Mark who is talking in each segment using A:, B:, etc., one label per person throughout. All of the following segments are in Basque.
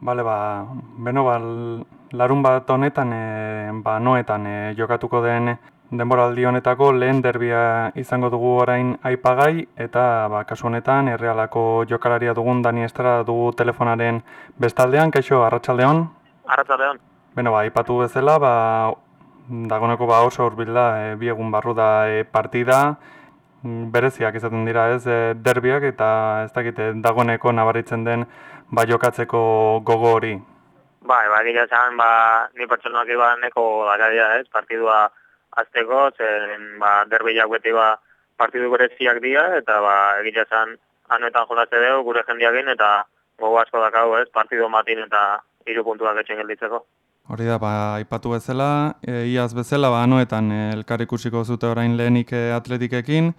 A: Bale, ba, beno, ba, larun bat honetan, e, ba, noetan e, jokatuko den denboraldi honetako lehen derbia izango dugu orain aipagai, eta ba, kasu honetan, errealako jokalaria dugun Dani Estrada dugu telefonaren bestaldean, kaixo, arratsaldeon.
B: Arratsaldeon.
A: Beno, ba, aipatu bezala, ba, dagoneko ba oso hurbil da, e, bi egun barru da e, partida, Mm, bereziak izaten dira ez e, derbiak eta ez dakite dagoneko nabaritzen den ba jokatzeko gogo hori.
B: Bai, ba, egia zan, ba, ni pertsonak iba neko garaia ez, partidua azteko, zen ba, derbiak beti ba, partidu bereziak dira, eta ba, egia zan, anuetan jolazte dugu, gure jendiakin, eta gogo asko dakau ez, partidu matin eta hiru puntuak etxen gelditzeko.
A: Hori da, ba, ipatu bezala, e, iaz bezala, ba, noetan e, elkar ikusiko zute orain lehenik e, atletikekin,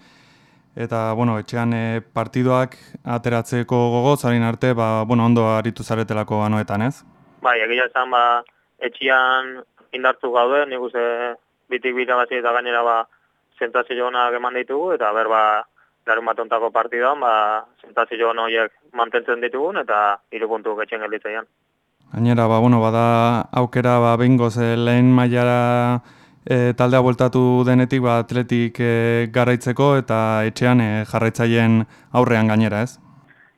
A: eta, bueno, etxean e, partiduak ateratzeko gogo, zarin arte, ba, bueno, ondo aritu zaretelako anoetan, ez?
B: Bai, egia esan, ba, etxean indartu gaude, nik uste bitik bita bazi eta gainera, ba, zentazio honak eman ditugu, eta ber, ba, larun bat ontako partiduan, ba, zentazio horiek mantentzen ditugun, eta irupuntu getxen gelditzeian.
A: Gainera, ba, bueno, bada aukera ba, behingoz eh, lehen mailara e, taldea bueltatu denetik ba, atletik e, garaitzeko eta etxean e, jarraitzaileen aurrean gainera, ez?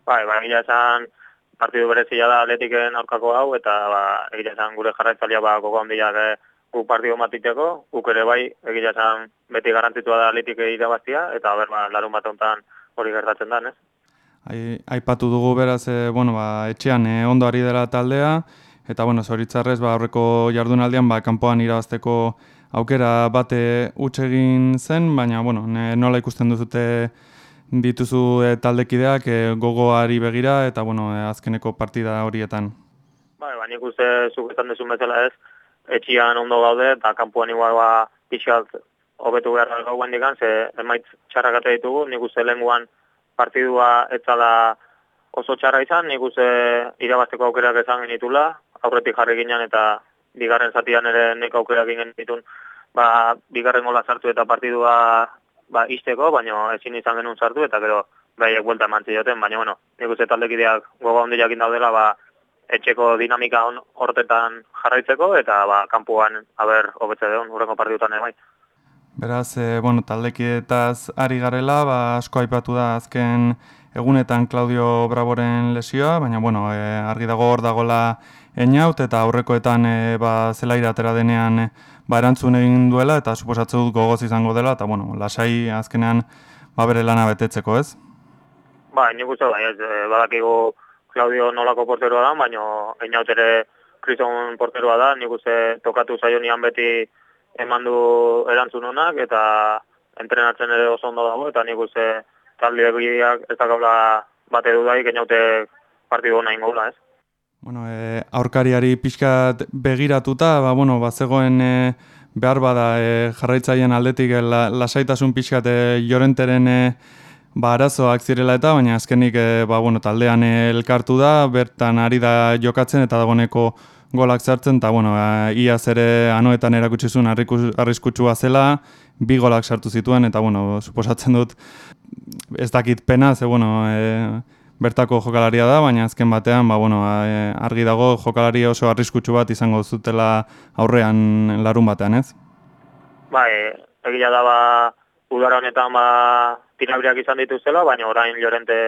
B: Bai, ba, egia esan partidu berezia da atletiken aurkako hau eta ba, egia esan gure jarraitzailea ba, gogo handiak e, gu partidu matiteko, guk ere bai, egia esan beti garantitua da atletik irabaztia eta ber, ba, larun bat hori gertatzen da, ez?
A: aipatu dugu beraz, e, bueno, ba, etxean e, ondo ari dela taldea, eta bueno, zoritzarrez, ba, aurreko jardunaldian, ba, kanpoan irabazteko aukera bate utxe egin zen, baina, bueno, nola ikusten duzute dituzu e, taldekideak e, gogoari begira, eta, bueno, e, azkeneko partida horietan.
B: Ba, ba, nik uste zuketan dezun bezala ez, etxian ondo gaude, eta kanpoan igual, ba, pixat, hobetu behar gau dikan, ze emaitz txarrak ditugu, nik uste lehen partidua etzala oso txarra izan, nik uste irabazteko aukerak ezan genitula, aurretik jarri ginen eta bigarren zatian ere nik aukerak ginen ditun, ba, bigarren gola sartu eta partidua ba, izteko, baina ezin izan genuen sartu eta gero behiek buelta eman zioten, baina bueno, nik uste taldekideak gogo handi jakin daudela, ba, etxeko dinamika on hortetan jarraitzeko eta ba, kampuan haber hobetze deun, urrengo partidutan ere bai.
A: Beraz, e, bueno, taldekietaz ari garela, ba, asko aipatu da azken egunetan Claudio Braboren lesioa, baina bueno, e, argi dago hor dagola eniaut eta aurrekoetan e, ba, zela iratera denean ba, erantzun egin duela eta suposatze dut gogoz izango dela eta bueno, lasai azkenean ba, bere lana betetzeko ez?
B: Ba, nik uste bai, ez, badakigu Claudio nolako porteroa da, baina eniaut ere kriston porteroa da, nik uste tokatu zaio nian beti eman du erantzun honak eta entrenatzen ere oso ondo dago eta nik uste talde egiak ez da gaula bate dudaik eniaute partidu hona ingola, ez?
A: Bueno, e, aurkariari pixkat begiratuta, ba, bueno, ba, zegoen e, behar bada e, jarraitzaien aldetik e, la, lasaitasun pixkat e, jorenteren e, ba, arazoak zirela eta, baina azkenik e, ba, bueno, taldean elkartu da, bertan ari da jokatzen eta dagoneko golak sartzen, eta bueno, e, iaz ere anoetan erakutsi zuen arriskutsua zela, bi golak sartu zituen, eta bueno, suposatzen dut ez dakit pena, ze bueno, e, bertako jokalaria da, baina azken batean, ba, bueno, e, argi dago jokalari oso arriskutsu bat izango zutela aurrean larun batean, ez?
B: Bai, egia da, ba, udara honetan, ba, tirabriak izan dituzela, baina orain jorente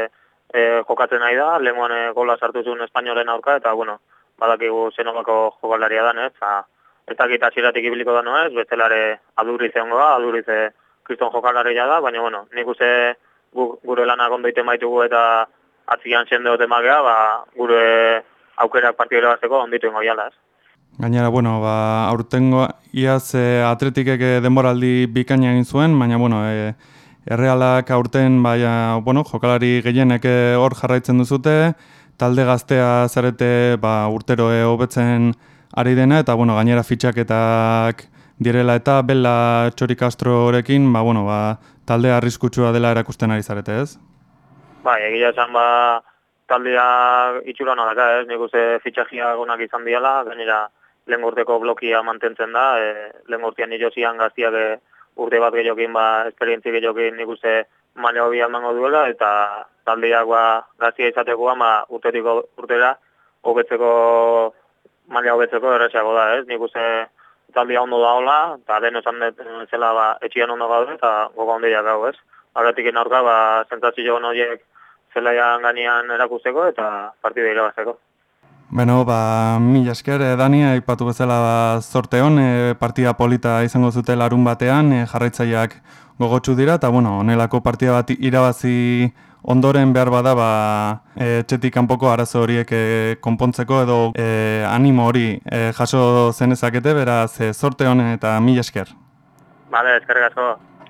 B: e, jokatzen nahi da, lehenkoan e, gola sartu zuen Espainoren aurka, eta bueno, badakigu zenobako jokalaria da, ez? Ba, ez dakit asiratik ibiliko da, ez? Bestelare adurrize ongo da, adurrize kriston jokalaria da, baina, bueno, nik uste gure lanak ondo ite maitugu eta atzian sende dut emagea, ba, gure aukerak partidera batzeko onditu ingo jala, ez?
A: Gainera, bueno, ba, aurtengo iaz e, atletikek eh, denboraldi bikaina egin zuen, baina, bueno, e, errealak aurten, baina, bueno, jokalari gehienek hor jarraitzen duzute, talde gaztea zarete ba, urtero hobetzen ari dena, eta bueno, gainera fitxaketak direla eta Bella Txori Castrorekin, ba, bueno, ba, talde arriskutsua dela erakusten ari zarete, ez?
B: Bai, egia esan ba, taldea itxura nadaka, ez? Nik uste fitxagia gonak izan diala, gainera lehen urteko blokia mantentzen da, e, nire zian gaztiak e, urte bat gehiokin, ba, esperientzi gehiokin nik uste maila hobi almango duela, eta taldeak ba, gazia izateko ama urtetiko urtera hobetzeko maila hobetzeko erretxeago da, ez? Nik uste taldia ondo da hola, eta den esan dut zela ba, etxian ondo gaude, eta goga ondiak gau, ez? Horretik aurka, ba, zentzatxio horiek zelaian ganean erakusteko eta partida irabazteko.
A: Beno, ba, mila esker, eh, Dani, aipatu bezala ba, zorte hon, eh, partida polita izango zute larun batean, eh, jarraitzaileak gogotsu dira, eta bueno, onelako partida bat irabazi ondoren behar bada, ba, eh, txetik kanpoko arazo horiek eh, konpontzeko edo eh, animo hori eh, jaso zenezakete, beraz, eh, zorte hon eta mila esker.
B: Bale, eskerrik asko.